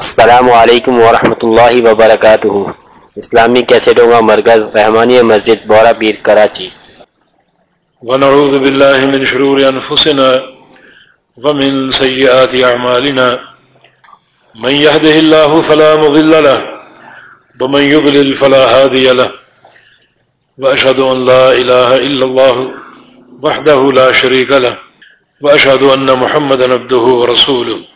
السلام علیکم ورحمۃ اللہ وبرکاتہ۔ اسلامی کیسٹوں کا مرکز رحمانی مسجد بورا پیر کراچی۔ ونعوذ بالله من شرور أنفسنا ومن سيئات أعمالنا من يهده الله فلا مضل له ومن يضلل فلا هادي له۔ وأشهد أن لا إله إلا الله وحده لا شريك له۔ وأشهد أن محمد نبده ورسوله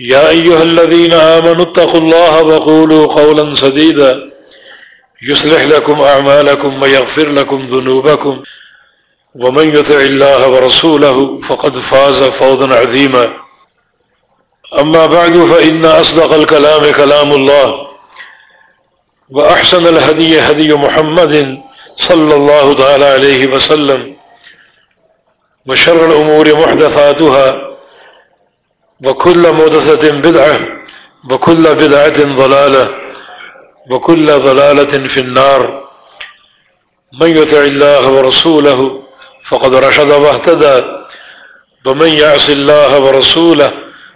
يا أيها الذين آمنوا اتقوا الله وقولوا قولا سديدا. يصلح لكم أعمالكم ويغفر لكم ذنوبكم. ومن يطع الله ورسوله فقد فاز فوضا عظيما. أما بعد، فإن أصدق الكلام كلام الله. وأحسن الهدي هدي محمد صلى الله تعالى عليه وسلم. وشر الأمور محدثاتها. وكل محدثة بدعة، وكل بدعة ضلالة، وكل ضلالة في النار. من يطع الله ورسوله فقد رشد واهتدى، ومن يعص الله ورسوله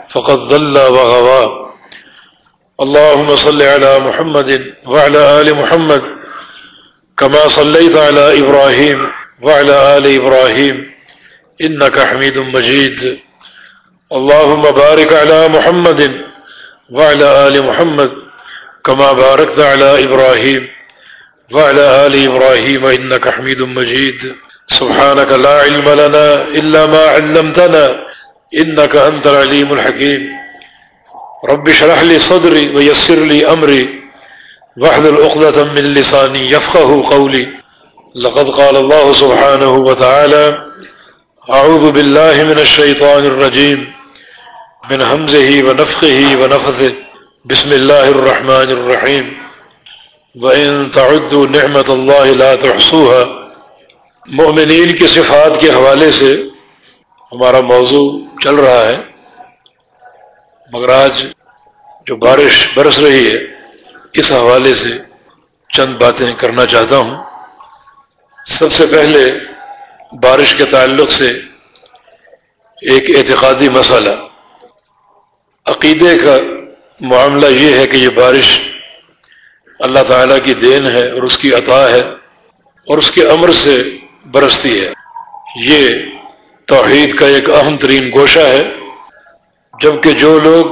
فقد ضل وغوى. اللهم صل على محمد وعلى آل محمد كما صليت على إبراهيم وعلى آل إبراهيم، إنك حميد مجيد. اللهم بارك على محمد وعلى آل محمد كما باركت على إبراهيم وعلى آل إبراهيم إنك حميد مجيد. سبحانك لا علم لنا إلا ما علمتنا إنك أنت العليم الحكيم. رب شرح لي صدري ويسر لي أمري وحد الأقضة من لساني يفقه قولي. لقد قال الله سبحانه وتعالى أعوذ بالله من الشيطان الرجيم. من همزه ونفخه ونفثه. بسم الله الرحمن الرحيم. وإن تعدوا نعمة الله لا تحصوها. مومنین کی صفات کے حوالے سے ہمارا موضوع چل رہا ہے. مگر آج جو بارش برس رہی ہے، اس حوالے سے چند باتیں کرنا چاہتا ہوں۔ سب سے پہلے بارش کے تعلق سے ایک اعتقادی مسئلہ۔ عقیدے کا معاملہ یہ ہے کہ یہ بارش اللہ تعالیٰ کی دین ہے اور اس کی عطا ہے اور اس کے امر سے برستی ہے۔ یہ توحید کا ایک اہم ترین گوشہ ہے۔ جبکہ جو لوگ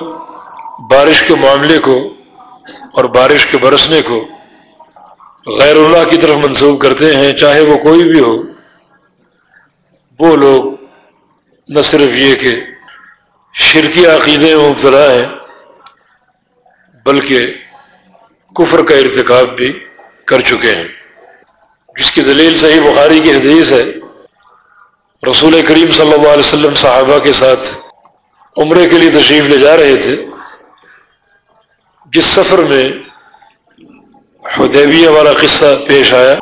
بارش کے معاملے کو اور بارش کے برسنے کو غیر اللہ کی طرف منسوخ کرتے ہیں، چاہے وہ کوئی بھی ہو، وہ لوگ نہ صرف یہ کہ شرکی عقیدے میں مبتلا ہیں بلکہ کفر کا ارتکاب بھی کر چکے ہیں۔ جس کی دلیل صحیح بخاری کی حدیث ہے، رسول کریم صلی اللہ علیہ وسلم صحابہ کے ساتھ عمرے کے لیے تشریف لے جا رہے تھے، جس سفر میں حدیبیہ والا قصہ پیش آیا۔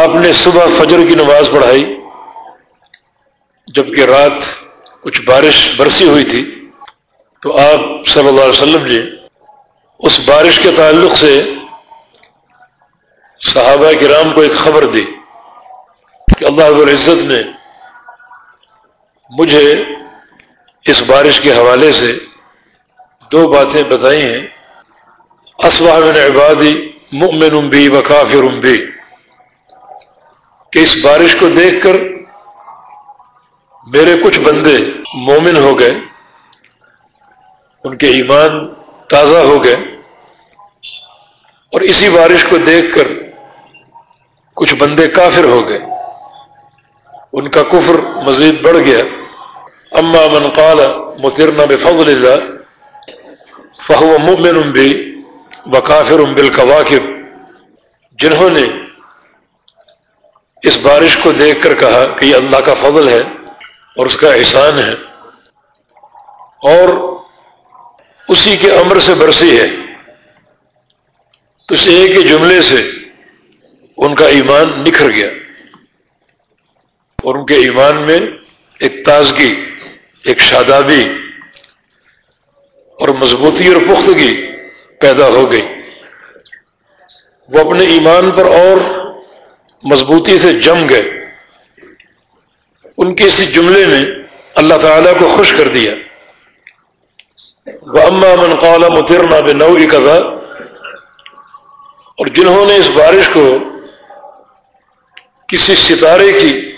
آپ نے صبح فجر کی نماز پڑھائی، جبکہ رات کچھ بارش برسی ہوئی تھی، تو آپ صلی اللہ علیہ وسلم جی اس بارش کے تعلق سے صحابہ کرام کو ایک خبر دی کہ اللہ رب العزت نے مجھے اس بارش کے حوالے سے دو باتیں بتائی ہیں۔ من عبادی مؤمن بی و کافر بی، کہ اس بارش کو دیکھ کر میرے کچھ بندے مومن ہو گئے، ان کے ایمان تازہ ہو گئے، اور اسی بارش کو دیکھ کر کچھ بندے کافر ہو گئے۔ ان کا کفر مزید بڑھ گیا۔ اما من قال مترنا بفضل اللہ فہو مؤمن بھی وکافر بالکواکب۔ جنہوں نے اس بارش کو دیکھ کر کہا کہ یہ اللہ کا فضل ہے اور اس کا احسان ہے۔ اور اسی کے امر سے برسی ہے۔ تو اس ایک جملے سے ان کا ایمان نکھر گیا۔ اور ان کے ایمان میں ایک تازگی، ایک شادابی اور مضبوطی اور پختگی پیدا ہو گئی۔ وہ اپنے ایمان پر اور مضبوطی سے جم گئے۔ ان کے اسی جملے نے اللہ تعالیٰ کو خوش کر دیا۔ وہ اما من قال مترنا بے نو اور جنہوں نے اس بارش کو کسی ستارے کی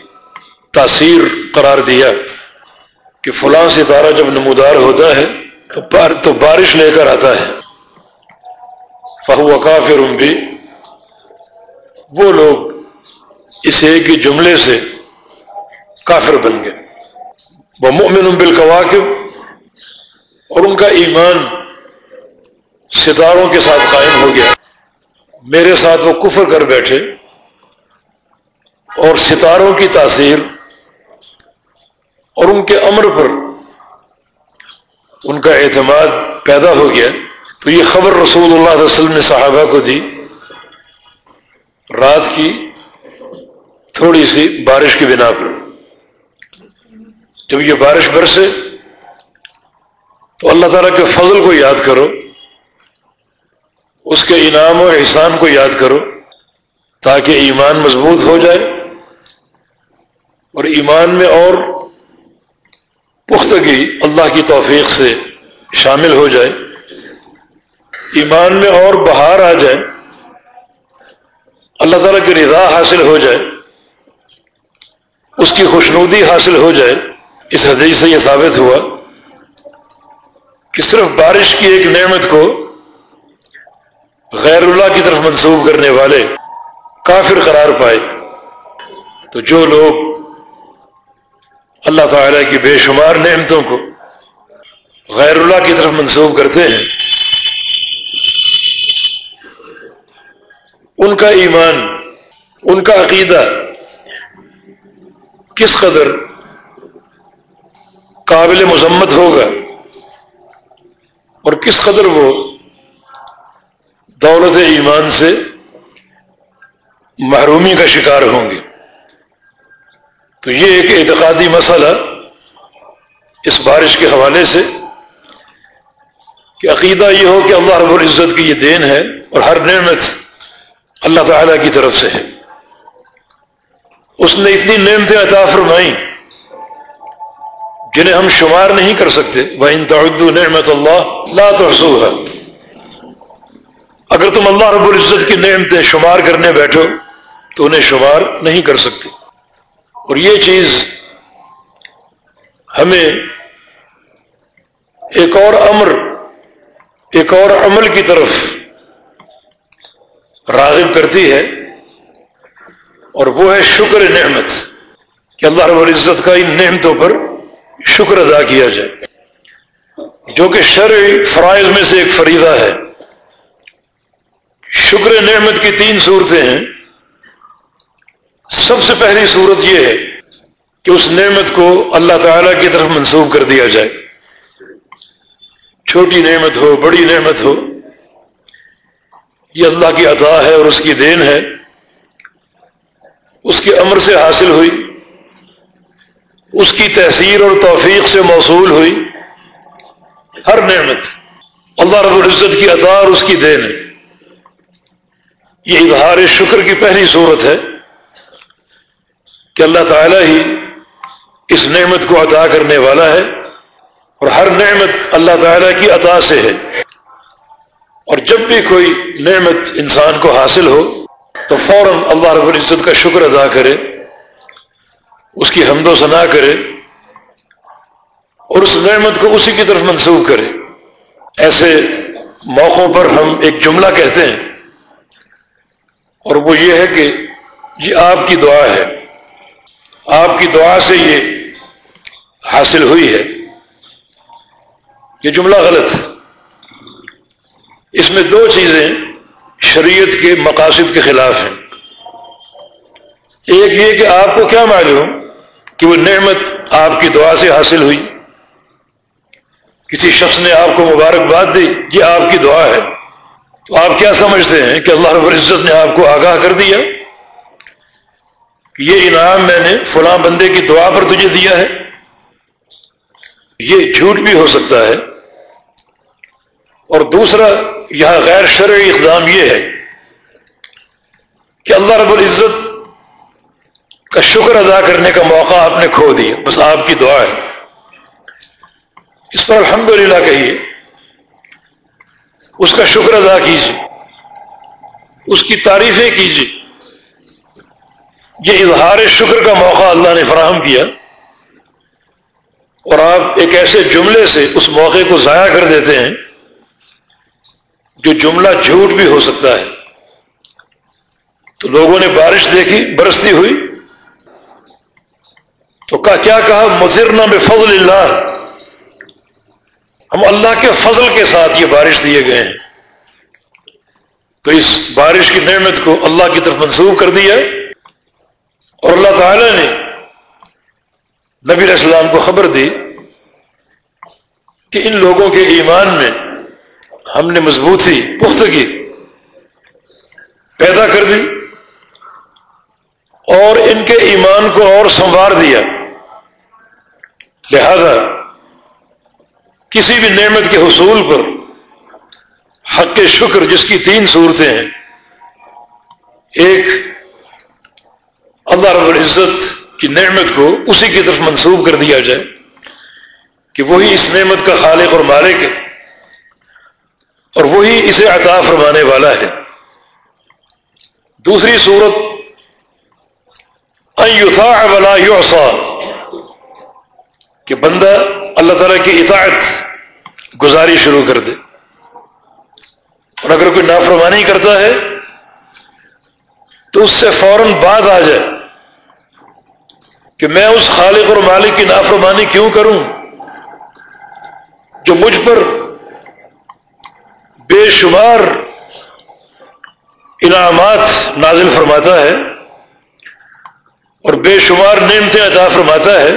تاثیر قرار دیا کہ فلاں ستارہ جب نمودار ہوتا ہے تو بارش لے کر آتا ہے۔ فہو کافر بھی وہ لوگ اس ایک ہی جملے سے کافر بن گئے۔ وہ مؤمن بالکواکب اور ان کا ایمان ستاروں کے ساتھ قائم ہو گیا۔ میرے ساتھ وہ کفر کر بیٹھے اور ستاروں کی تاثیر اور ان کے امر پر ان کا اعتماد پیدا ہو گیا۔ تو یہ خبر رسول اللہ علیہ وسلم نے صحابہ کو دی۔ رات کی تھوڑی سی بارش کی بنا پر۔ جب یہ بارش برسے تو اللہ تعالیٰ کے فضل کو یاد کرو، اس کے انعام و احسان کو یاد کرو تاکہ ایمان مضبوط ہو جائے اور ایمان میں اور پختگی اللہ کی توفیق سے شامل ہو جائے، ایمان میں اور بہار آ جائے، اللہ تعالیٰ کی رضا حاصل ہو جائے، اس کی خوشنودی حاصل ہو جائے۔ اس حدیث سے یہ ثابت ہوا کہ صرف بارش کی ایک نعمت کو غیر اللہ کی طرف منسوخ کرنے والے کافر قرار پائے تو جو لوگ اللہ تعالی کی بے شمار نعمتوں کو غیر اللہ کی طرف منسوخ کرتے ہیں، ان کا ایمان، ان کا عقیدہ کس قدر قابل مذمت ہوگا اور کس قدر وہ دولت ایمان سے محرومی کا شکار ہوں گے؟ تو یہ ایک اعتقادی مسئلہ اس بارش کے حوالے سے کہ عقیدہ یہ ہو کہ اللہ رب العزت کی یہ دین ہے اور ہر نعمت اللہ تعالی کی طرف سے ہے۔ اس نے اتنی نعمتیں عطا فرمائیں جنہیں ہم شمار نہیں کر سکتے وہ ان تعدو نعمت اللہ لا تحصوها۔ اگر تم اللہ رب العزت کی نعمتیں شمار کرنے بیٹھو، تو انہیں شمار نہیں کر سکتے۔ اور یہ چیز ہمیں ایک اور امر، ایک اور عمل کی طرف راغب کرتی ہے، اور وہ ہے شکر نعمت۔ کہ اللہ رب العزت کا ان نعمتوں پر شکر ادا کیا جائے۔ جو کہ شرع فرائض میں سے ایک فریضہ ہے۔ شکر نعمت کی تین صورتیں ہیں۔ سب سے پہلی صورت یہ ہے کہ اس نعمت کو اللہ تعالی کی طرف منسوخ کر دیا جائے۔ چھوٹی نعمت ہو، بڑی نعمت ہو، یہ اللہ کی عطا ہے اور اس کی دین ہے۔ اس کے امر سے حاصل ہوئی۔ اس کی تحصیر اور توفیق سے موصول ہوئی۔ ہر نعمت اللہ رب العزت کی عطا اور اس کی دین ہے۔ یہ اظہار شکر کی پہلی صورت ہے کہ اللہ تعالی ہی اس نعمت کو عطا کرنے والا ہے اور ہر نعمت اللہ تعالی کی عطا سے ہے۔ اور جب بھی کوئی نعمت انسان کو حاصل ہو تو فوراً اللہ رب العزت کا شکر ادا کرے۔ اس کی حمد و ثنا کرے اور اس نعمت کو اسی کی طرف منسوخ کرے۔ ایسے موقعوں پر ہم ایک جملہ کہتے ہیں اور وہ یہ ہے کہ یہ آپ کی دعا ہے۔ آپ کی دعا سے یہ حاصل ہوئی ہے۔ یہ جملہ غلط اس میں دو چیزیں شریعت کے مقاصد کے خلاف ہیں۔ ایک یہ کہ آپ کو کیا معلوم؟ کہ وہ نعمت آپ کی دعا سے حاصل ہوئی۔ کسی شخص نے آپ کو مبارکباد دی، یہ آپ کی دعا ہے۔ تو آپ کیا سمجھتے ہیں کہ اللہ رب العزت نے آپ کو آگاہ کر دیا؟ کہ یہ انعام میں نے فلاں بندے کی دعا پر تجھے دیا ہے۔ یہ جھوٹ بھی ہو سکتا ہے۔ اور دوسرا، یہاں غیر شرعی اقدام یہ ہے کہ اللہ رب العزت کا شکر ادا کرنے کا موقع آپ نے کھو دیا، بس آپ کی دعا ہے۔ اس پر الحمدللہ کہیے، اس کا شکر ادا کیجیے، اس کی تعریفیں کیجیے۔ یہ اظہار شکر کا موقع اللہ نے فراہم کیا۔ اور آپ ایک ایسے جملے سے اس موقع کو ضائع کر دیتے ہیں جو جملہ جھوٹ بھی ہو سکتا ہے۔ تو لوگوں نے بارش دیکھی، برستی ہوئی تو کیا کہا؟ مزرنا بے فضل اللہ۔ ہم اللہ کے فضل کے ساتھ یہ بارش دیے گئے ہیں۔ تو اس بارش کی نعمت کو اللہ کی طرف منسوخ کر دیا اور اللہ تعالی نے نبی علیہ السلام کو خبر دی کہ ان لوگوں کے ایمان میں ہم نے مضبوطی، پختگی پیدا کر دی۔ اور ان کے ایمان کو اور سنوار دیا۔ لہذا کسی بھی نعمت کے حصول پر حق شکر، جس کی تین صورتیں ہیں، ایک اللہ رب العزت کی نعمت کو اسی کی طرف منسوب کر دیا جائے کہ وہی اس نعمت کا خالق اور مالک ہے، اور وہی اسے عطا فرمانے والا ہے۔ دوسری صورت ولا یوسا کہ بندہ اللہ تعالیٰ کی اطاعت گزاری شروع کر دے. اور اگر کوئی نافرمانی کرتا ہے، تو اس سے فوراً بعد آ جائے کہ میں اس خالق اور مالک کی نافرمانی کیوں کروں؟ جو مجھ پر بے شمار انعامات نازل فرماتا ہے اور بے شمار نعمتیں عطا فرماتا ہے،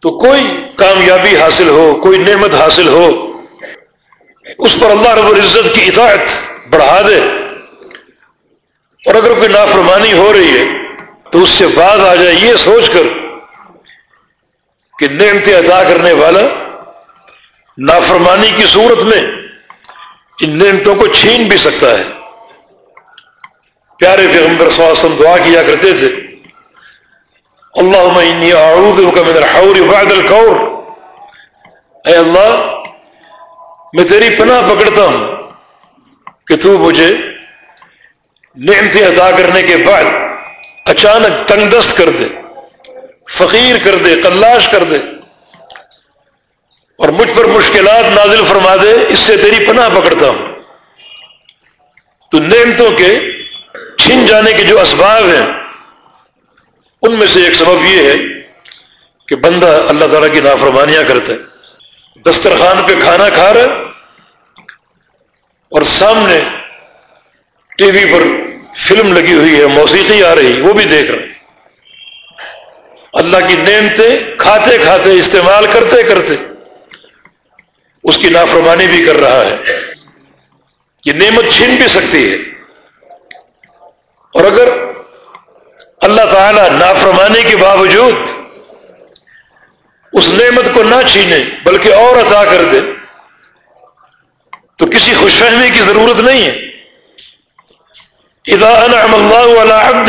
تو کوئی کامیابی حاصل ہو، کوئی نعمت حاصل ہو، اس پر اللہ رب العزت کی اطاعت بڑھا دے۔ اور اگر کوئی نافرمانی ہو رہی ہے، تو اس سے بعد آ جائے، یہ سوچ کر کہ نعمتیں عطا کرنے والا نافرمانی کی صورت میں ان نعمتوں کو چھین بھی سکتا ہے۔ پیارے پیغمبر صلی اللہ علیہ وسلم دعا کیا کرتے تھے۔ اللہ اعوذ من الحور بعد القور اے اللہ، میں تیری پناہ پکڑتا ہوں کہ تو مجھے نعمتیں عطا کرنے کے بعد اچانک تنگ دست کر دے، فقیر کر دے کلاش کر دے اور مجھ پر مشکلات نازل فرما دے، اس سے تیری پناہ پکڑتا ہوں۔ تو نعمتوں کے چھن جانے کے جو اسباب ہیں، ان میں سے ایک سبب یہ ہے کہ بندہ اللہ تعالیٰ کی نافرمانیاں کرتا ہے۔ دسترخوان پہ کھانا کھا رہا اور سامنے ٹی وی پر فلم لگی ہوئی ہے، موسیقی آ رہی، وہ بھی دیکھ رہا اللہ کی نعمتیں کھاتے کھاتے استعمال کرتے کرتے اس کی نافرمانی بھی کر رہا ہے۔ یہ نعمت چھین بھی سکتی ہے۔ اور اگر اللہ تعالی نافرمانی کے باوجود اس نعمت کو نہ چھینے بلکہ اور عطا کر دے، تو کسی خوش فہمی کی ضرورت نہیں ہے۔ اذا انعم اللہ علی عبد،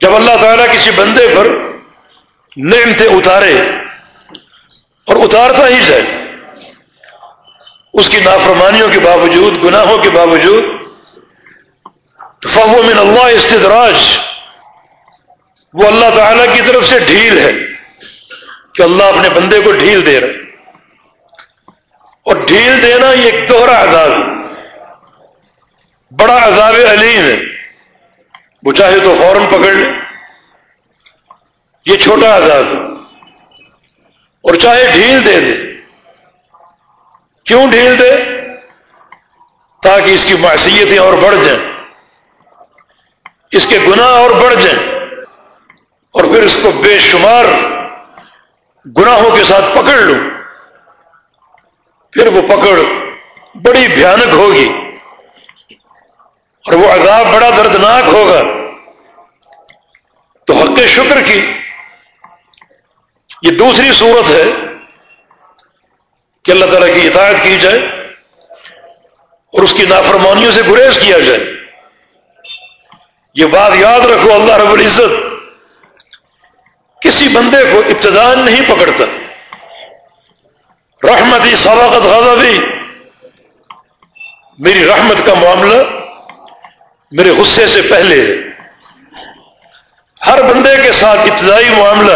جب اللہ تعالیٰ کسی بندے پر نعمتیں اتارے اور اتارتا ہی جائے، اس کی نافرمانیوں کے باوجود، گناہوں کے باوجود فہو من اللہ استدراج. وہ اللہ تعالی کی طرف سے ڈھیل ہے کہ اللہ اپنے بندے کو ڈھیل دے رہا اور ڈھیل دینا یہ ایک دوہرا عذاب بڑا عذاب علیم ہے۔ وہ چاہے تو فوراً پکڑ لے۔ یہ چھوٹا عذاب ہے۔ اور چاہے ڈھیل دے دے۔ کیوں ڈھیل دے؟ تاکہ اس کی معصیتیں اور بڑھ جائیں۔ اس کے گناہ اور بڑھ جائیں اور پھر اس کو بے شمار گناہوں کے ساتھ پکڑ لوں، پھر وہ پکڑ بڑی بھیانک ہوگی اور وہ عذاب بڑا دردناک ہوگا۔ تو حق شکر کی۔ یہ دوسری صورت ہے کہ اللہ تعالیٰ کی اطاعت کی جائے اور اس کی نافرمانیوں سے گریز کیا جائے۔ یہ بات یاد رکھو، اللہ رب العزت کسی بندے کو ابتدان نہیں پکڑتا۔ رحمتی سباقت غضبی۔ میری رحمت کا معاملہ میرے غصے سے پہلے ہے۔ ہر بندے کے ساتھ ابتدائی معاملہ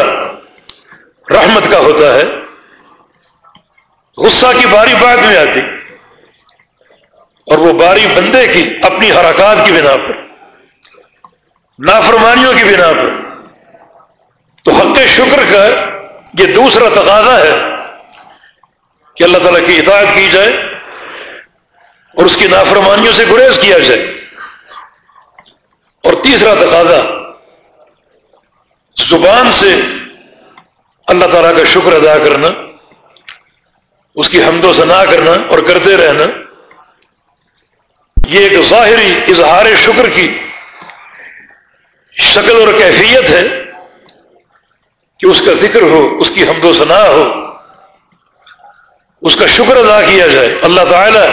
رحمت کا ہوتا ہے۔ غصہ کی باری بعد میں آتی۔ اور وہ باری بندے کی اپنی حرکات کی بنا پر۔ نافرمانیوں کی بنا پر۔ تو حق شکر کا یہ دوسرا تقاضا ہے کہ اللہ تعالیٰ کی اطاعت کی جائے اور اس کی نافرمانیوں سے گریز کیا جائے۔ اور تیسرا تقاضا، زبان سے اللہ تعالیٰ کا شکر ادا کرنا، اس کی حمد و ثنا کرنا اور کرتے رہنا، یہ ایک ظاہری اظہار شکر کی شکل اور کیفیت ہے کہ اس کا ذکر ہو، اس کی حمد و ثنا ہو، اس کا شکر ادا کیا جائے۔ اللہ تعالی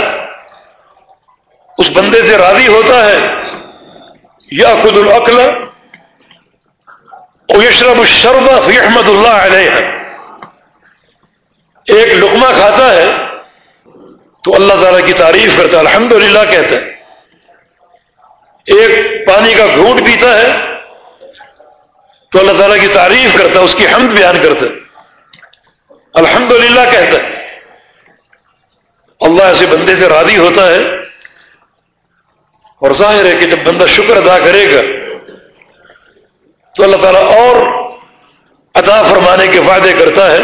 اس بندے سے راضی ہوتا ہے یا خود العقل یشرب الشربہ فی احمد اللہ علیہ۔ ایک لقمہ کھاتا ہے تو اللہ تعالیٰ کی تعریف کرتا ہے الحمد للہ کہتا ہے۔ ایک پانی کا گھونٹ پیتا ہے تو اللہ تعالیٰ کی تعریف کرتا ہے، اس کی حمد بیان کرتا ہے۔ الحمد للہ کہتا ہے۔ اللہ ایسے بندے سے راضی ہوتا ہے اور ظاہر ہے کہ جب بندہ شکر ادا کرے گا، تو اللہ تعالیٰ اور عطا فرمانے کے فائدے کرتا ہے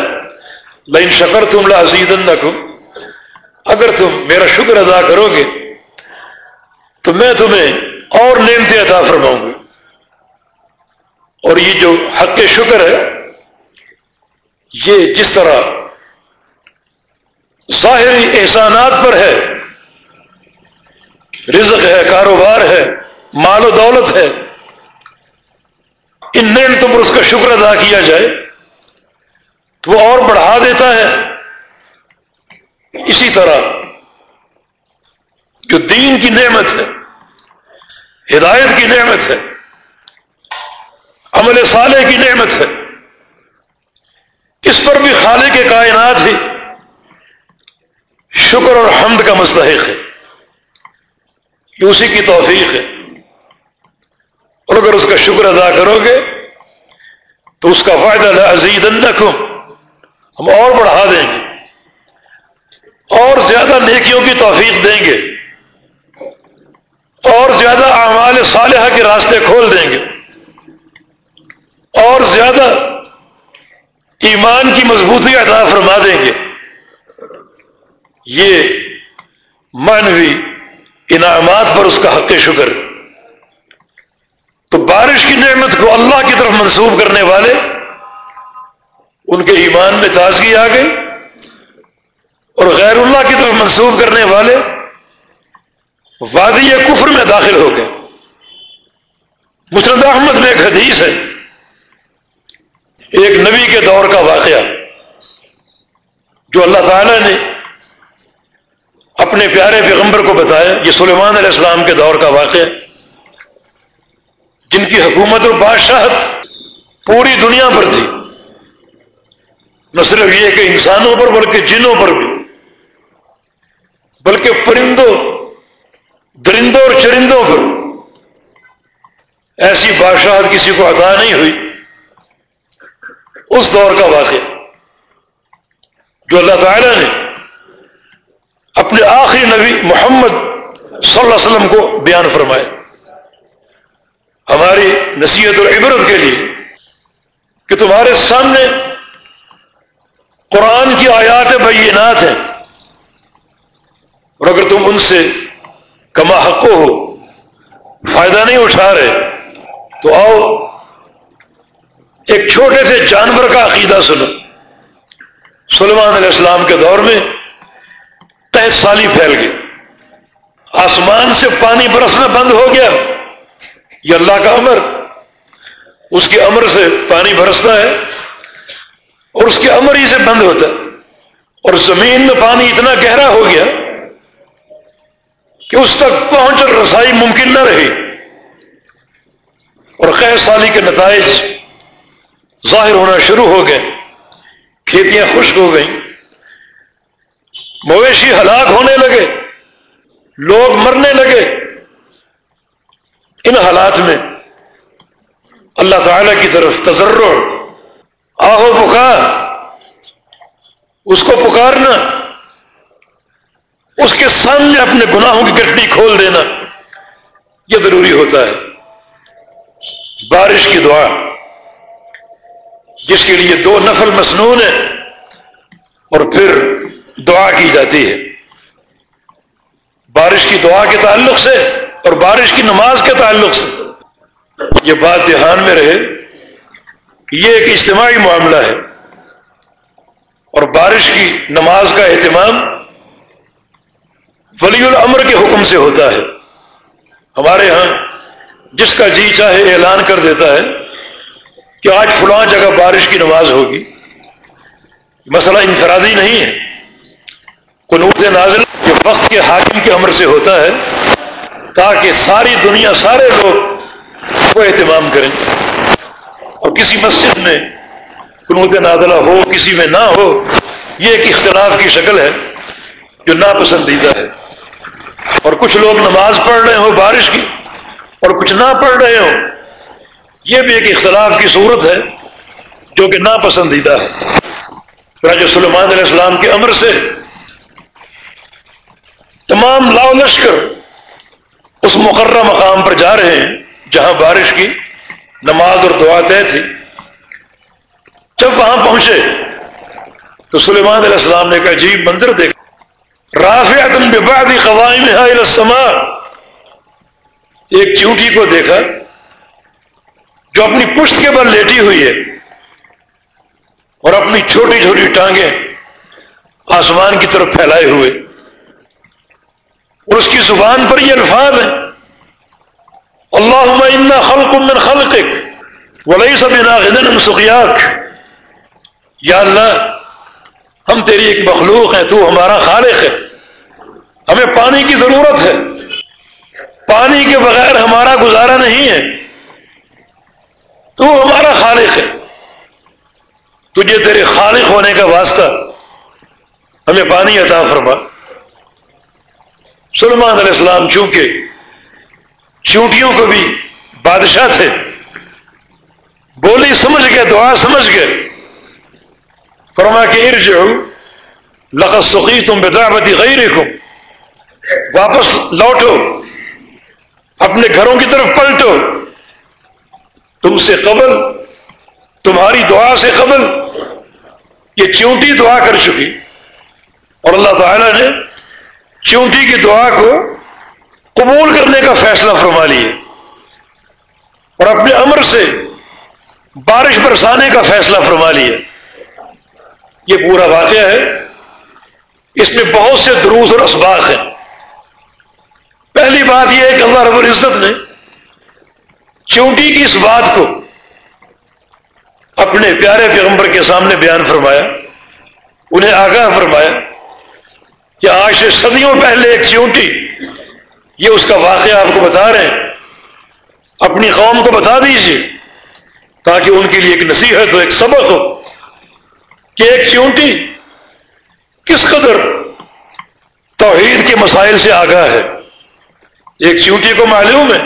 لائن شکر تم لازید اگر تم میرا شکر ادا کرو گے، تو میں تمہیں اور نعمتیں عطا فرماؤں گا۔ اور یہ جو حق شکر ہے، یہ جس طرح ظاہری احسانات پر ہے، رزق ہے، کاروبار ہے، مال و دولت ہے، ان نعمتوں پر اس کا شکر ادا کیا جائے، تو وہ اور بڑھا دیتا ہے۔ اسی طرح جو دین کی نعمت ہے، ہدایت کی نعمت ہے عمل صالح کی نعمت ہے۔ اس پر بھی خالے کے کائنات ہی شکر اور حمد کا مستحق ہے۔ یہ اسی کی توفیق ہے۔ اور اگر اس کا شکر ادا کرو گے تو اس کا فائدہ عزیز ہم اور بڑھا دیں گے۔ اور زیادہ نیکیوں کی توفیق دیں گے۔ اور زیادہ اعمال صالحہ کے راستے کھول دیں گے۔ اور زیادہ ایمان کی مضبوطی عطا فرما دیں گے۔ یہ مانوی انعامات پر اس کا حق شکر۔ تو بارش کی نعمت کو اللہ کی طرف منسوب کرنے والے ان کے ایمان میں تازگی آ گئی اور غیر اللہ کی طرف منسوب کرنے والے وادی کفر میں داخل ہو گئے۔ مسرد احمد میں ایک حدیث ہے۔ ایک نبی کے دور کا واقعہ جو اللہ تعالی نے اپنے پیارے پیغمبر کو بتایا، یہ سلیمان علیہ السلام کے دور کا واقعہ، جن کی حکومت اور بادشاہت پوری دنیا پر تھی۔ نہ صرف یہ کہ انسانوں پر، بلکہ جنوں پر بھی۔ بلکہ پرندوں، درندوں اور چرندوں پر۔ ایسی بادشاہت کسی کو عطا نہیں ہوئی۔ اس دور کا واقعہ جو اللہ تعالی نے اپنے آخری نبی محمد صلی اللہ علیہ وسلم کو بیان فرمائے ہماری نصیحت اور عبرت کے لیے کہ تمہارے سامنے قرآن کی آیات بینات ہیں اور اگر تم ان سے کما حق ہو، فائدہ نہیں اٹھا رہے، تو آؤ ایک چھوٹے سے جانور کا عقیدہ سنو۔ سلمان علیہ السلام کے دور میں تیس سالی پھیل گئی۔ آسمان سے پانی برسنا بند ہو گیا۔ یہ اللہ کا امر اس کے امر سے پانی برستا ہے اور اس کے امر ہی سے بند ہوتا ہے۔ اور زمین میں پانی اتنا گہرا ہو گیا کہ اس تک پہنچ اور رسائی ممکن نہ رہی۔ اور خیر سالی کے نتائج ظاہر ہونا شروع ہو گئے، کھیتیاں خشک ہو گئیں۔ مویشی ہلاک ہونے لگے، لوگ مرنے لگے۔ ان حالات میں اللہ تعالی کی طرف تجرو آہو پکار۔ اس کو پکارنا، اس کے سامنے اپنے گناہوں کی گٹی کھول دینا، یہ ضروری ہوتا ہے۔ بارش کی دعا۔ جس کے لیے دو نفل مصنون ہے اور پھر دعا کی جاتی ہے۔ بارش کی دعا کے تعلق سے اور بارش کی نماز کے تعلق سے۔ یہ بات دھیان میں رہے کہ یہ ایک اجتماعی معاملہ ہے۔ اور بارش کی نماز کا اہتمام ولی الامر کے حکم سے ہوتا ہے۔ ہمارے ہاں جس کا جی چاہے اعلان کر دیتا ہے۔ کہ آج فلاں جگہ بارش کی نماز ہوگی۔ مسئلہ انفرادی نہیں ہے۔ قنوت نازل جو وقت کے حاکم کے امر سے ہوتا ہے۔ تاکہ ساری دنیا، سارے لوگ وہ اہتمام کریں۔ اور کسی مسجد میں قنوت نازلہ ہو، کسی میں نہ ہو، یہ ایک اختلاف کی شکل ہے جو ناپسندیدہ ہے۔ اور کچھ لوگ نماز پڑھ رہے ہو بارش کی، اور کچھ نہ پڑھ رہے ہو یہ بھی ایک اختلاف کی صورت ہے، جو کہ ناپسندیدہ ہے۔ راجہ سلمان علیہ السلام کے امر سے تمام لاؤ لشکر اس مقررہ مقام پر جا رہے ہیں، جہاں بارش کی نماز اور دعا طے تھی۔ جب وہاں پہنچے تو سلیمان علیہ السلام نے ایک عجیب منظر دیکھا۔ رافعت ببعد قوائمها الى السماء۔ ایک چونٹی کو دیکھا جو اپنی پشت کے بل لیٹی ہوئی ہے اور اپنی چھوٹی چھوٹی ٹانگیں آسمان کی طرف پھیلائے ہوئے، اور اس کی زبان پر یہ الفاظ ہیں اللہ انا خلق من خلقک وليس بنا غدن سقیاک، یا اللہ، ہم تیری ایک مخلوق ہے تو ہمارا خالق ہے، ہمیں پانی کی ضرورت ہے، پانی کے بغیر ہمارا گزارا نہیں ہے۔ تو ہمارا خالق ہے۔ تجھے تیرے خالق ہونے کا واسطہ ہمیں پانی عطا فرما۔ سلمان علیہ السلام چونکہ چونٹیوں کو بھی بادشاہ تھے، بولی سمجھ گئے، دعا سمجھ گئے۔ فرما کے ارجعو، لقد سخی تم بدعوتی غیرکم۔ واپس لوٹو، اپنے گھروں کی طرف پلٹو۔ تم سے قبل، تمہاری دعا سے قبل یہ چونٹی دعا کر چکی۔ اور اللہ تعالی نے چونٹی کی دعا کو قبول کرنے کا فیصلہ فرما لیے اور اپنے امر سے بارش برسانے کا فیصلہ فرما لیا۔ یہ پورا واقعہ ہے۔ اس میں بہت سے دروس اور اسباق ہیں۔ پہلی بات یہ ہے کہ اللہ رب العزت نے چونٹی کی اس بات کو اپنے پیارے پیغمبر کے سامنے بیان فرمایا، انہیں آگاہ فرمایا کہ آج سے صدیوں پہلے ایک چونٹی، یہ اس کا واقعہ آپ کو بتا رہے ہیں۔ اپنی قوم کو بتا دیجیے تاکہ ان کے لیے ایک نصیحت ہو، ایک سبق ہو کہ ایک چونٹی کس قدر توحید کے مسائل سے آگاہ ہے۔ ایک چونٹی کو معلوم ہے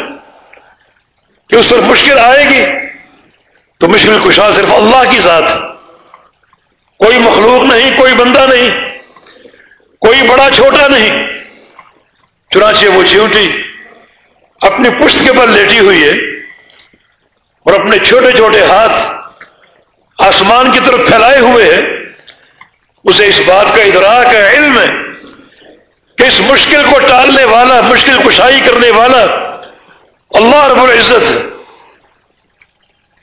کہ اس پر مشکل آئے گی، تو مشکل کشا صرف اللہ کی ذات، کوئی مخلوق نہیں، کوئی بندہ نہیں، کوئی بڑا چھوٹا نہیں۔ چنانچہ وہ چونٹی اپنی پشت کے بل لیٹی ہوئی ہے اور اپنے چھوٹے چھوٹے ہاتھ آسمان کی طرف پھیلائے ہوئے ہیں۔ اسے اس بات کا ادراک ہے، علم ہے کہ اس مشکل کو ٹالنے والا، مشکل کشائی کرنے والا اللہ رب العزت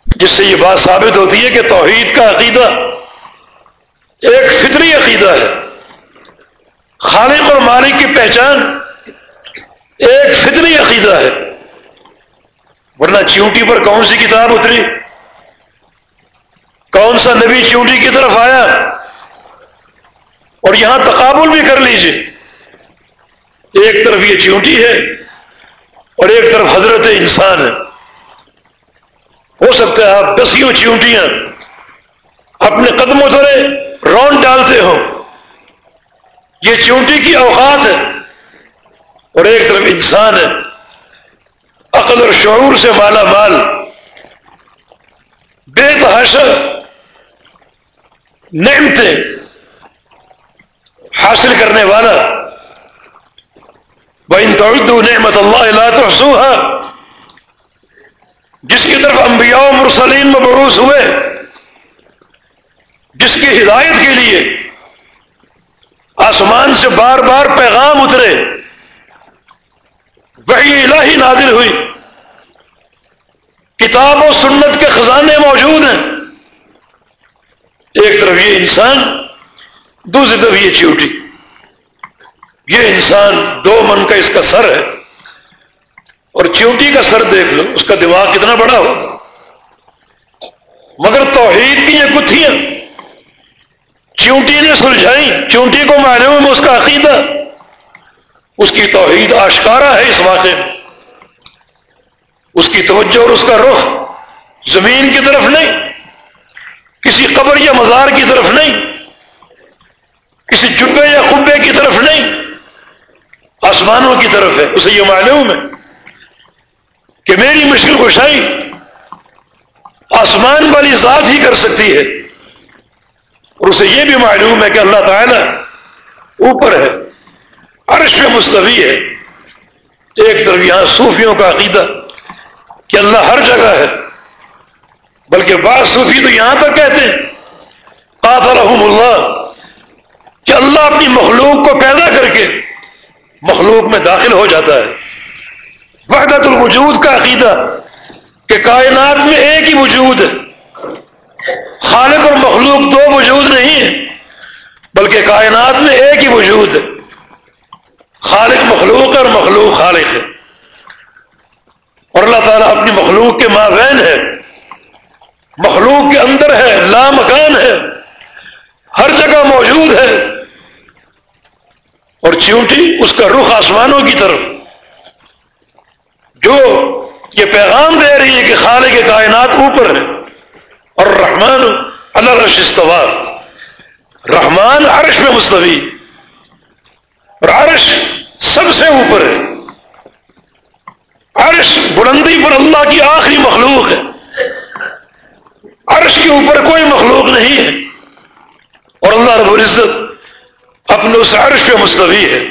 جس سے یہ بات ثابت ہوتی ہے کہ توحید کا عقیدہ ایک فطری عقیدہ ہے۔ خالق اور مالک کی پہچان ایک فطری عقیدہ ہے۔ ورنہ چیونٹی پر کون سی کتاب اتری؟ کون سا نبی چیونٹی کی طرف آیا؟ اور یہاں تقابل بھی کر لیجیے۔ ایک طرف یہ چیونٹی ہے۔ اور ایک طرف حضرت انسان ہے۔ ہو سکتا ہے آپ دسیوں چیونٹیاں اپنے قدموں تھرے رون ڈالتے ہو یہ چونٹی کی اوقات ہے۔ اور ایک طرف انسان ہے۔ عقل اور شعور سے مالا مال۔ بے تحاشا نعمتیں حاصل کرنے والا۔ بین توڑو نعمت اللہ تحصوها جس کی طرف انبیاء و مرسلین مبروس ہوئے، جس کی ہدایت کے لیے آسمان سے بار بار پیغام اترے وہی الہی نادر ہوئی، کتاب و سنت کے خزانے موجود ہیں۔ ایک طرف یہ انسان، دوسری طرف یہ چیوٹی۔ یہ انسان دو من کا اس کا سر ہے اور چیوٹی کا سر دیکھ لو، اس کا دماغ کتنا بڑا ہو۔ مگر توحید کی یہ گتھیاں چونٹی نے سلجھائی چونٹی کو معلوم اس کا عقیدہ۔ اس کی توحید آشکارا ہے اس واقعے میں۔ اس کی توجہ اور اس کا رخ زمین کی طرف نہیں، کسی قبر یا مزار کی طرف نہیں، کسی جبے یا خبے کی طرف نہیں۔ آسمانوں کی طرف ہے، اسے یہ معلوم ہے کہ میری مشکل کشائی آسمان والی ذات ہی کر سکتی ہے۔ اور اسے یہ بھی معلوم ہے کہ اللہ تعالی اوپر ہے، عرش میں مستوی ہے۔ ایک طرف یہاں صوفیوں کا عقیدہ کہ اللہ ہر جگہ ہے، بلکہ بعض صوفی تو یہاں تک کہتے ہیں، قاتلہم اللہ، کہ اللہ اپنی مخلوق کو پیدا کر کے مخلوق میں داخل ہو جاتا ہے۔ وحدت الوجود کا عقیدہ کہ کائنات میں ایک ہی وجود ہے۔ خالق اور مخلوق دو وجود نہیں ہے بلکہ کائنات میں ایک ہی وجود ہے۔ خالق مخلوق اور مخلوق خالق ہے۔ اور اللہ تعالیٰ اپنی مخلوق کے مابین ہے۔ مخلوق کے اندر ہے لا مکان ہے۔ ہر جگہ موجود ہے۔ اور چیونٹی اس کا رخ آسمانوں کی طرف۔ جو یہ پیغام دے رہی ہے کہ خالق کائنات اوپر ہے۔ اور رحمان اللہ رش استوا رحمان عرش میں مستوی۔ اور عرش سب سے اوپر ہے۔ عرش بلندی پر اللہ کی آخری مخلوق ہے۔ عرش کے اوپر کوئی مخلوق نہیں ہے۔ اور اللہ رب العزت اپنے اس عرش پہ مستوی ہے۔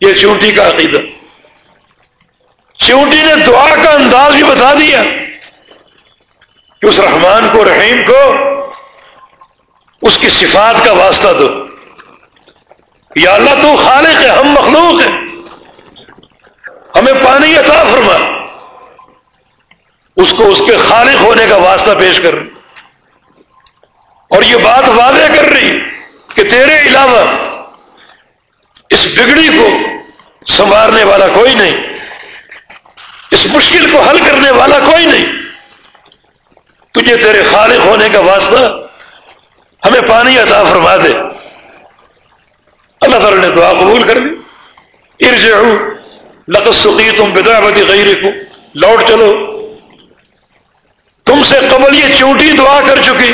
یہ چونٹی کا عقیدہ۔ چونٹی نے دعا کا انداز بھی بتا دیا کہ اس رحمان کو، رحیم کو اس کی صفات کا واسطہ دو۔ یا اللہ تو خالق ہے، ہم مخلوق ہیں۔ ہمیں پانی عطا فرما۔ اس کو اس کے خالق ہونے کا واسطہ پیش کر۔ رہی اور یہ بات واضح کر رہی کہ تیرے علاوہ اس بگڑی کو سنوارنے والا کوئی نہیں، اس مشکل کو حل کرنے والا کوئی نہیں۔ تجھے تیرے خالق ہونے کا واسطہ ہمیں پانی عطا فرما دے۔ اللہ تعالی نے دعا قبول کر لی۔ ارجعو لقد سقی تم بدعوتی غیر کو لوٹ چلو۔ تم سے قبل یہ چونٹی دعا کر چکی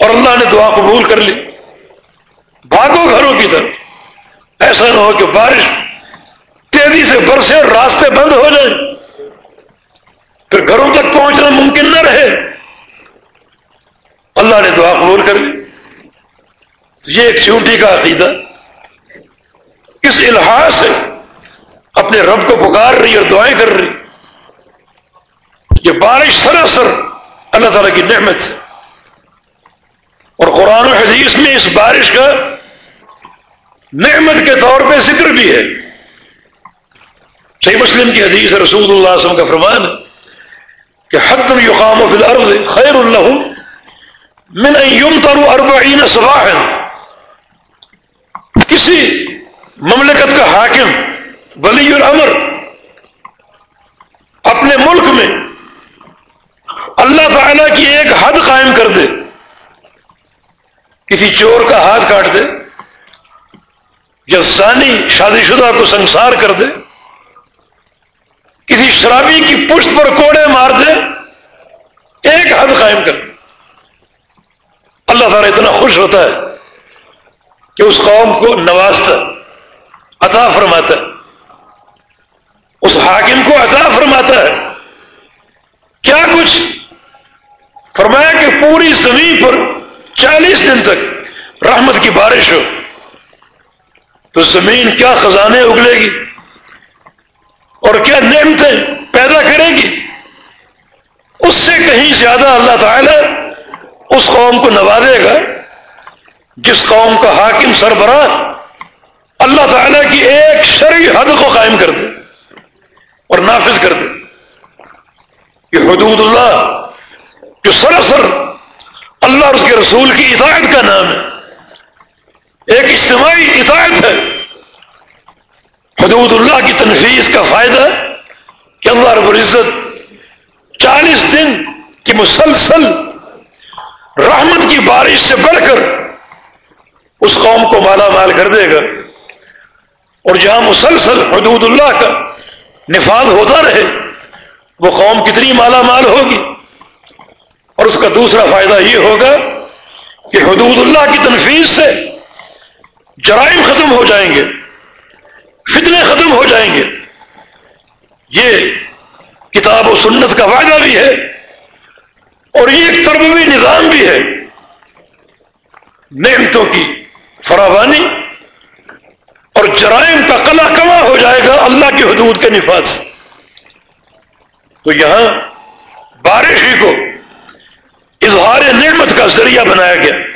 اور اللہ نے دعا قبول کر لی۔ بھاگو گھروں کی طرف۔ ایسا نہ ہو کہ بارش تیزی سے برسے اور راستے بند ہو جائیں۔ پھر گھروں تک پہنچنا ممکن نہ رہے۔ اللہ نے دعا قبول کر لی۔ یہ ایک چونٹی کا عقیدہ۔ اس الحاظ سے اپنے رب کو پکار رہی اور دعائیں کر رہی۔ یہ بارش سراسر اللہ تعالی کی نعمت ہے۔ اور قرآن و حدیث میں اس بارش کا نعمت کے طور پہ ذکر بھی ہے۔ صحیح مسلم کی حدیث رسول اللہ علیہ وسلم کا فرمان کہ حد یقام فی الارض خیر اللہ من یوم ترو اربعین صباحا۔ کسی مملکت کا حاکم، ولی الامر، اپنے ملک میں اللہ تعالی کی ایک حد قائم کر دے، کسی چور کا ہاتھ کاٹ دے یا زانی شادی شدہ کو سنسار کر دے، کسی شرابی کی پشت پر کوڑے مار دے، ایک حد قائم کر دے۔ اللہ تعالیٰ اتنا خوش ہوتا ہے کہ اس قوم کو نوازتا عطا فرماتا ہے۔ اس حاکم کو عطا فرماتا ہے۔ کیا کچھ؟ فرمایا کہ پوری زمین پر چالیس دن تک رحمت کی بارش ہو۔ تو زمین کیا خزانے اگلے گی اور کیا نعمتیں پیدا کرے گی؟ اس سے کہیں زیادہ اللہ تعالی اس قوم کو نوازے گا جس قوم کا حاکم سربراہ اللہ تعالی کی ایک شرعی حد کو قائم کر دے اور نافذ کر دے۔ یہ حدود اللہ، جو سراسر اللہ اور اس کے رسول کی اطاعت کا نام ہے۔ ایک اجتماعی اطاعت ہے۔ حدود اللہ کی تنفیذ کا فائدہ کہ اللہ رب العزت چالیس دن کی مسلسل رحمت کی بارش سے بڑھ کر اس قوم کو مالا مال کر دے گا۔ اور جہاں مسلسل حدود اللہ کا نفاذ ہوتا رہے، وہ قوم کتنی مالا مال ہوگی۔ اور اس کا دوسرا فائدہ یہ ہوگا کہ حدود اللہ کی تنفیذ سے جرائم ختم ہو جائیں گے، فتنے ختم ہو جائیں گے۔ یہ کتاب و سنت کا فائدہ بھی ہے اور یہ ایک تربوی نظام بھی ہے۔ نعمتوں کی فراوانی اور جرائم کا کلا کما ہو جائے گا اللہ کی حدود کے نفاذ۔ تو یہاں بارش ہی کو اظہار نعمت کا ذریعہ بنایا گیا۔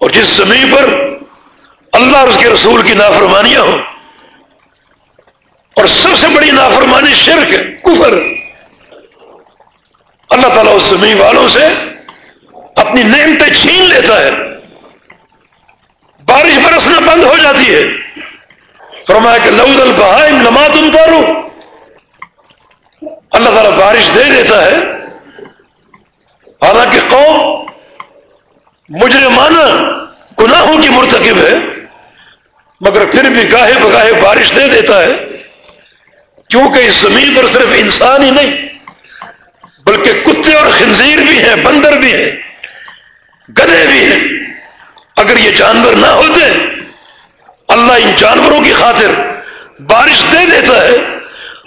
اور جس زمین پر اللہ اور اس کے رسول کی نافرمانیاں ہوں، اور سب سے بڑی نافرمانی شرک، کفر، اللہ تعالیٰ اس زمین والوں سے اپنی نعمتیں چھین لیتا ہے۔ بارش برسنا بند ہو جاتی ہے۔ فرمایا کہ لود البہائم نما تم تارو اللہ تعالیٰ بارش دے دیتا ہے۔ حالانکہ قوم مجرمانہ گناہوں کی مرتکب ہے، مگر پھر بھی گاہے بگاہے بارش دے دیتا ہے۔ کیونکہ اس زمین پر صرف انسان ہی نہیں، بلکہ کتے اور خنزیر بھی ہیں، بندر بھی ہیں، گدے بھی ہیں۔ اگر یہ جانور نہ ہوتے، اللہ ان جانوروں کی خاطر بارش دے دیتا ہے،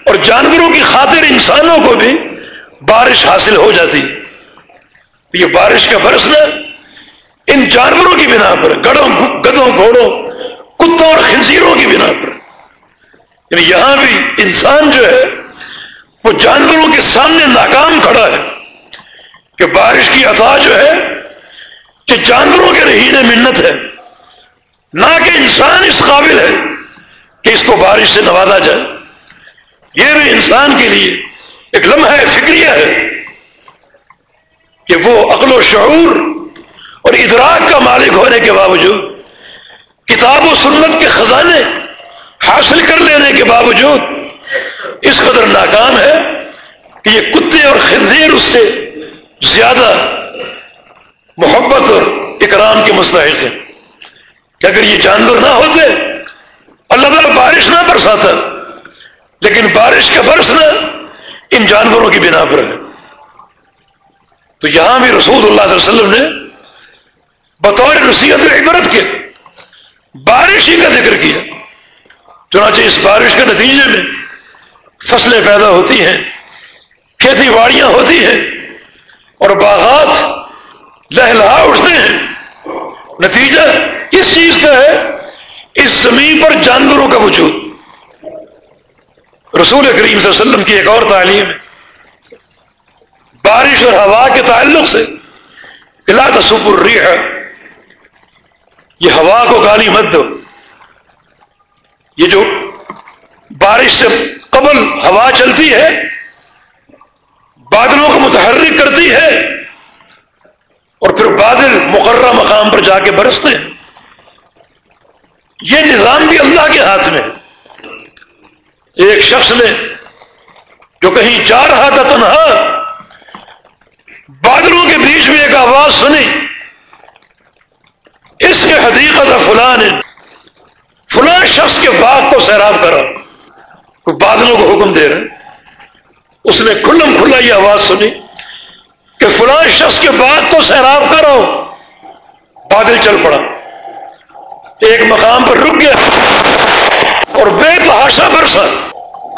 اور جانوروں کی خاطر انسانوں کو بھی بارش حاصل ہو جاتی۔ یہ بارش کا برسنا ان جانوروں کی بنا پر گڑوں گدوں گھوڑوں، کتوں اور خنزیروں کی بنا پر۔ یعنی یہاں بھی انسان جو ہے، وہ جانوروں کے سامنے ناکام کھڑا ہے کہ بارش کی عطا جو ہے، کہ جانوروں کے رہینے منت ہے۔ نہ کہ انسان اس قابل ہے کہ اس کو بارش سے نوازا جائے۔ یہ بھی انسان کے لیے ایک لمحہ فکریہ ہے کہ وہ عقل و شعور اور ادراک کا مالک ہونے کے باوجود، کتاب و سنت کے خزانے حاصل کر لینے کے باوجود اس قدر ناکام ہے کہ یہ کتے اور خنزیر اس سے زیادہ محبت اور اکرام کے مستحق ہیں۔ کہ اگر یہ جانور نہ ہوتے، اللہ تعالیٰ بارش نہ برساتا، لیکن بارش کا برسنا ان جانوروں کی بنا پر ہے۔ تو یہاں بھی رسول اللہ علیہ وسلم نے بطور نصیحت عبرت کے بارش ہی کا ذکر کیا۔ چنانچہ اس بارش کے نتیجے میں فصلیں پیدا ہوتی ہیں، کھیتی باڑیاں ہوتی ہیں اور باغات لہلا اٹھتے ہیں۔ نتیجہ کس چیز کا ہے، اس زمین پر جانوروں کا وجود۔ رسول کریم صلی اللہ علیہ وسلم کی ایک اور تعلیم ہے۔ بارش اور ہوا کے تعلق سے۔ علاقہ سپر ریح یہ ہوا کو گالی مت دو۔ یہ جو بارش سے قبل ہوا چلتی ہے، بادلوں کو متحرک کرتی ہے، اور پھر بادل مقررہ مقام پر جا کے برستے ہیں۔ یہ نظام بھی اللہ کے ہاتھ میں۔ ایک شخص نے جو کہیں جا رہا تھا تنہا، بادلوں کے بیچ میں ایک آواز سنی۔ اس کے حدیقت فلاں نے فلاں شخص کے باغ کو سیراب کرا کوئی بادلوں کو حکم دے رہے اس نے کھلم کھلا یہ آواز سنی کہ فلاں شخص کے باغ کو سیراب کرو۔ بادل چل پڑا۔ ایک مقام پر رک گیا۔ اور بے تحاشا برسا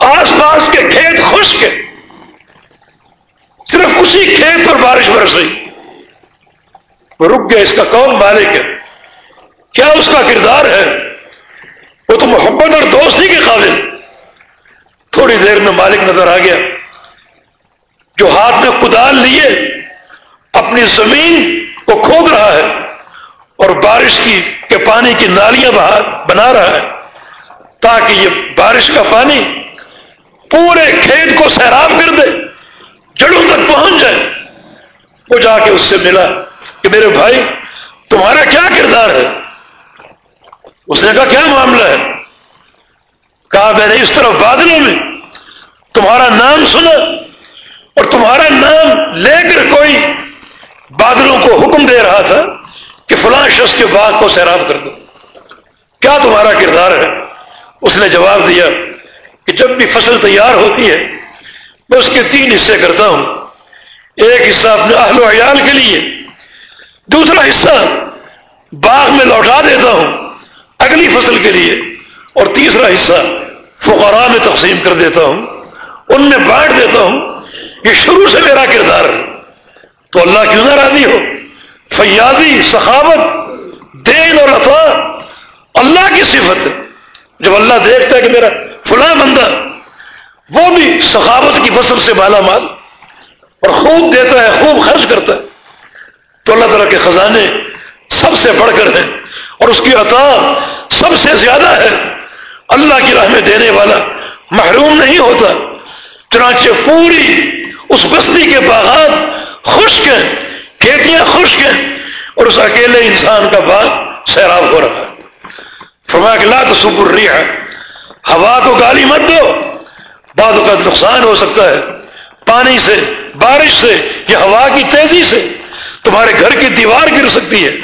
آس پاس کے کھیت خشک صرف اسی کھیت پر بارش برس رہی۔ رک گیا اس کا کون مالک ہے؟ کیا اس کا کردار ہے؟ وہ تو محبت اور دوستی کے قابل۔ تھوڑی دیر میں مالک نظر آ گیا۔ جو ہاتھ میں کدال لیے، اپنی زمین کو کھود رہا ہے اور بارش کی، کے پانی کی نالیاں بنا رہا ہے، تاکہ یہ بارش کا پانی پورے کھیت کو سیراب کر دے، جڑوں تک پہنچ جائے۔ وہ جا کے اس سے ملا کہ میرے بھائی، تمہارا کیا کردار ہے؟ اس نے کہا، کیا معاملہ ہے؟ کہا، میں نے اس طرف بادلوں میں تمہارا نام سنا اور تمہارا نام لے کر کوئی بادلوں کو حکم دے رہا تھا کہ فلاں شخص کے باغ کو سیراب کر دو۔ کیا تمہارا کردار ہے؟ اس نے جواب دیا کہ، جب بھی فصل تیار ہوتی ہے، میں اس کے تین حصے کرتا ہوں۔ ایک حصہ اپنے اہل و عیال کے لیے، دوسرا حصہ باغ میں لوٹا دیتا ہوں۔ اگلی فصل کے لیے اور تیسرا حصہ فقراء میں تقسیم کر دیتا ہوں، ان میں بانٹ دیتا ہوں یہ شروع سے میرا کردار ہے تو اللہ کیوں نہ راضی ہو؟ فیاضی، سخاوت، دین اور عطا اللہ کی صفت۔ ہے جب اللہ دیکھتا ہے کہ میرا فلاں بندہ وہ بھی سخاوت کی فصل سے مالا مال اور خوب دیتا ہے، خوب خرچ کرتا ہے، تو اللہ تعالیٰ کے خزانے سب سے بڑھ کر ہیں اور اس کی عطا سب سے زیادہ ہے۔ اللہ کی راہ میں دینے والا محروم نہیں ہوتا۔ چنانچہ پوری اس بستی کے باغات خشک ہیں، کھیتیاں خشک ہیں اور اس اکیلے انسان کا باغ سیراب ہو رہا ہے۔ فرمایا کہ لا تصب الریح ہوا کو گالی مت دو۔ بعد کا نقصان ہو سکتا ہے۔ پانی سے، بارش سے یا ہوا کی تیزی سے تمہارے گھر کی دیوار گر سکتی ہے،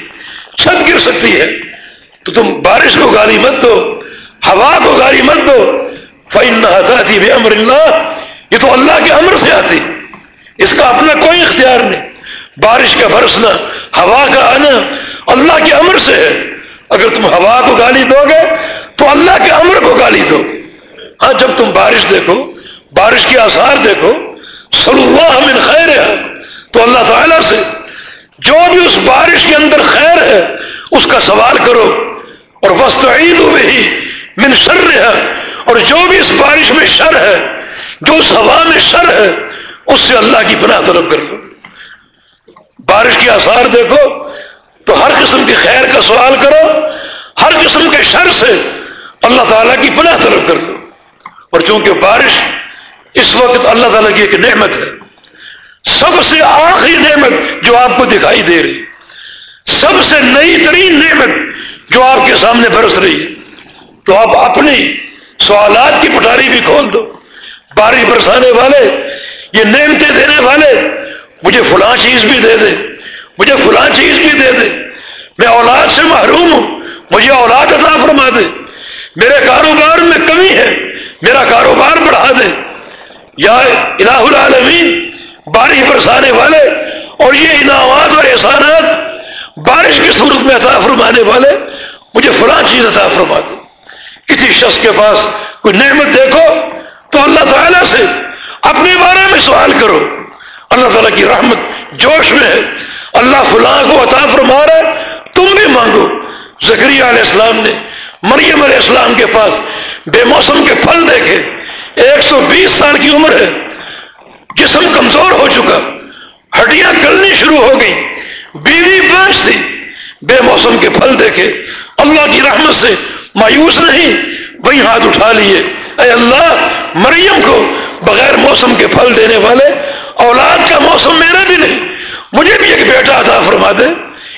چھت گر سکتی ہے۔ تو تم بارش کو گالی مت دو، ہوا کو گالی مت دو۔ فن آتی بھی امر اللہ یہ تو اللہ کے امر سے آتی اس کا اپنا کوئی اختیار نہیں۔ بارش کا برسنا، ہوا کا آنا اللہ کے امر سے ہے۔ اگر تم ہوا کو گالی دو گے، تو اللہ کے امر کو گالی دو۔ ہاں جب تم بارش دیکھو، بارش کے آثار دیکھو صلی اللہ من خیر ہے۔ تو اللہ تعالی سے جو بھی اس بارش کے اندر خیر ہے، اس کا سوال کرو۔ اور وسط عید ہی من شر ہے اور جو بھی اس بارش میں شر ہے، جو اس ہوا میں شر ہے، اس سے اللہ کی پناہ طلب کر لو۔ بارش کے آثار دیکھو، تو ہر قسم کی خیر کا سوال کرو، ہر قسم کے شر سے اللہ تعالیٰ کی پناہ طلب کر لو۔ اور چونکہ بارش اس وقت اللہ تعالیٰ کی ایک نعمت ہے، سب سے آخری نعمت جو آپ کو دکھائی دے رہی، سب سے نئی ترین نعمت جو آپ کے سامنے برس رہی ہے، تو آپ اپنی سوالات کی پٹاری بھی کھول دو۔ بارش برسانے والے، یہ نعمتیں دینے والے، مجھے فلاں چیز بھی دے دے۔ مجھے فلاں چیز بھی دے دے۔ میں اولاد سے محروم ہوں، مجھے اولاد عطا فرما دے۔ میرے کاروبار میں کمی ہے، میرا کاروبار بڑھا دے۔ یا الہ العالمین، بارش برسانے والے اور یہ انعامات اور احسانات بارش کی صورت میں عطا فرمانے والے، مجھے فلاں چیز عطا فرما دے کسی شخص کے پاس کوئی نعمت دیکھو، تو اللہ تعالیٰ سے اپنے بارے میں سوال کرو۔ اللہ تعالیٰ کی رحمت جوش میں ہے۔ اللہ فلاں کو عطا فرما رہا تم بھی مانگو۔ زکری علیہ السلام نے مریم علیہ السلام کے پاس بے موسم کے پھل دیکھے۔ ایک سو بیس سال کی عمر ہے، جسم کمزور ہو چکا۔ ہڈیاں گلنی شروع ہو گئی بیوی بانچ تھی بے موسم کے پھل دیکھے۔ اللہ کی رحمت سے مایوس نہیں، وہی ہاتھ اٹھا لیے۔ اے اللہ، مریم کو بغیر موسم کے پھل دینے والے، اولاد کا موسم میرا بھی نہیں، مجھے بھی ایک بیٹا عطا فرما دے۔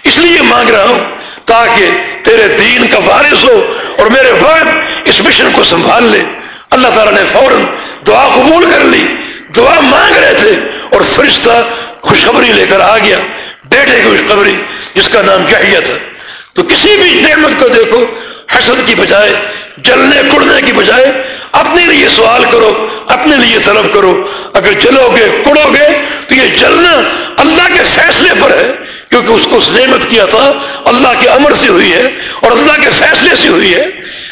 اس لیے مانگ رہا ہوں، تاکہ تیرے دین کا وارث ہو اور میرے بعد اس مشن کو سنبھال لے۔ اللہ تعالیٰ نے فوراً دعا قبول کر لی۔ دعا مانگ رہے تھے اور فرشتہ خوشخبری لے کر آ گیا۔ بیٹے کی خوشخبری جس کا نام کیا تھا۔ تو کسی بھی نعمت کو دیکھو، حسد کی بجائے، جلنے کڑنے کی بجائے، اپنے لیے سوال کرو، اپنے لیے طلب کرو۔ اگر جلو گے، کڑو گے، تو یہ جلنا اللہ کے فیصلے پر ہے، کیونکہ اس کو اس نعمت کیا تھا۔ اللہ کے امر سے ہوئی ہے اور اللہ کے فیصلے سے ہوئی ہے۔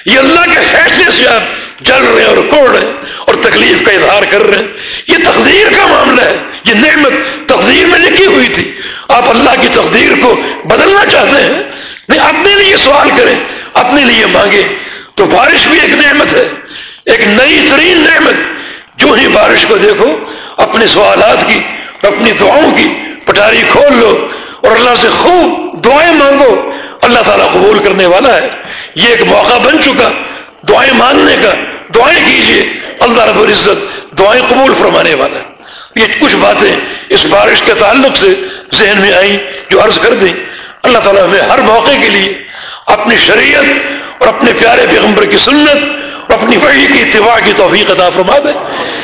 یہ اللہ کے فیصلے سے آپ جل رہے ہیں اور کوڑ رہے ہیں اور تکلیف کا اظہار کر رہے ہیں۔ یہ تقدیر کا معاملہ ہے۔ یہ نعمت تقدیر میں لکھی ہوئی تھی۔ آپ اللہ کی تقدیر کو بدلنا چاہتے ہیں؟ نہیں، اپنے لیے سوال کریں، اپنے لیے مانگے تو بارش بھی ایک نعمت ہے۔ ایک نئی ترین نعمت۔ جو ہی بارش کو دیکھو، اپنے سوالات کی، اپنی دعاؤں کی پٹاری کھول لو اور اللہ سے خوب دعائیں مانگو۔ اللہ تعالیٰ قبول کرنے والا ہے۔ یہ ایک موقع بن چکا، دعائیں مانگنے کا۔ دعائیں کیجیے اللہ رب العزت دعائیں قبول فرمانے والا۔ ہے یہ کچھ باتیں اس بارش کے تعلق سے ذہن میں آئیں جو عرض کر دیں۔ اللہ تعالیٰ ہمیں ہر موقع کے لیے اپنی شریعت اور اپنے پیارے پیغمبر کی سنت اور اپنی وحی کی اتباع کی توفیق عطا فرما دے۔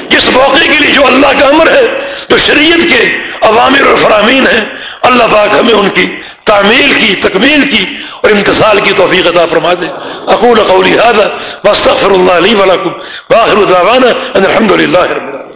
جس موقع کے لیے جو اللہ کا امر ہے، جو شریعت کے عوامر اور فرامین ہیں، اللہ پاک ہمیں ان کی تعمیل کی، تکمیل کی اور امتصال کی توفیق عطا فرما دے۔ اقول قولی هذا واستغفر الله لي ولكم۔ واخر دعوانا ان الحمد لله رب العالمين۔